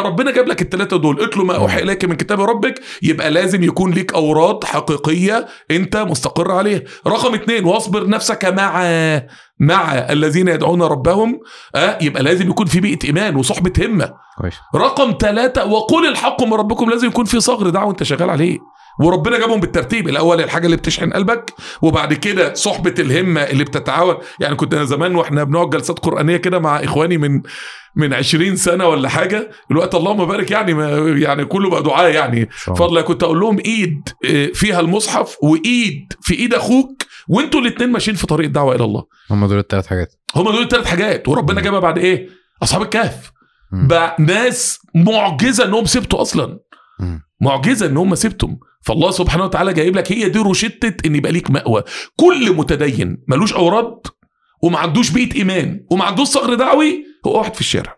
ربنا جاب لك الثلاثه دول اتلو ما أوحي إليك من كتاب ربك يبقى لازم يكون ليك اوراد حقيقية أنت مستقر عليها. رقم اتنين واصبر نفسك مع مع الذين يدعون ربهم آه يبقى لازم يكون في بيئة إيمان وصحبة همة. رقم ثلاثة وقل الحق من ربكم لازم يكون في صغر دعوة أنت شغال عليه. وربنا جابهم بالترتيب. الأول الحاجة اللي بتشحن قلبك وبعد كده صحبة الهمة اللي بتتعاون. يعني كنت أنا زمان وإحنا بنقعد جلسات قرآنية كده مع إخواني من من 20 سنة ولا حاجة. الوقت اللهم بارك يعني ما يعني كله بقى دعاء يعني. فضلا كنت أقول لهم إيد آه، فيها المصحف وإيد في إيد أخوك وأنتوا الاثنين ماشيين في طريق الدعوة إلى الله. هم دول الثلاث حاجات. هم دول الثلاث حاجات. وربنا جابها بعد إيه؟ أصحاب الكهف. بقى ناس معجزة إنهم سبتوا أصلا. معجزة ان هم سبتم فالله سبحانه وتعالى جايب لك هي دي روشتة إن يبقى ليك مأوى. كل متدين ملوش أوراد وما عندوش بيئه إيمان وما عندوش صغر دعوي هو واحد في الشارع.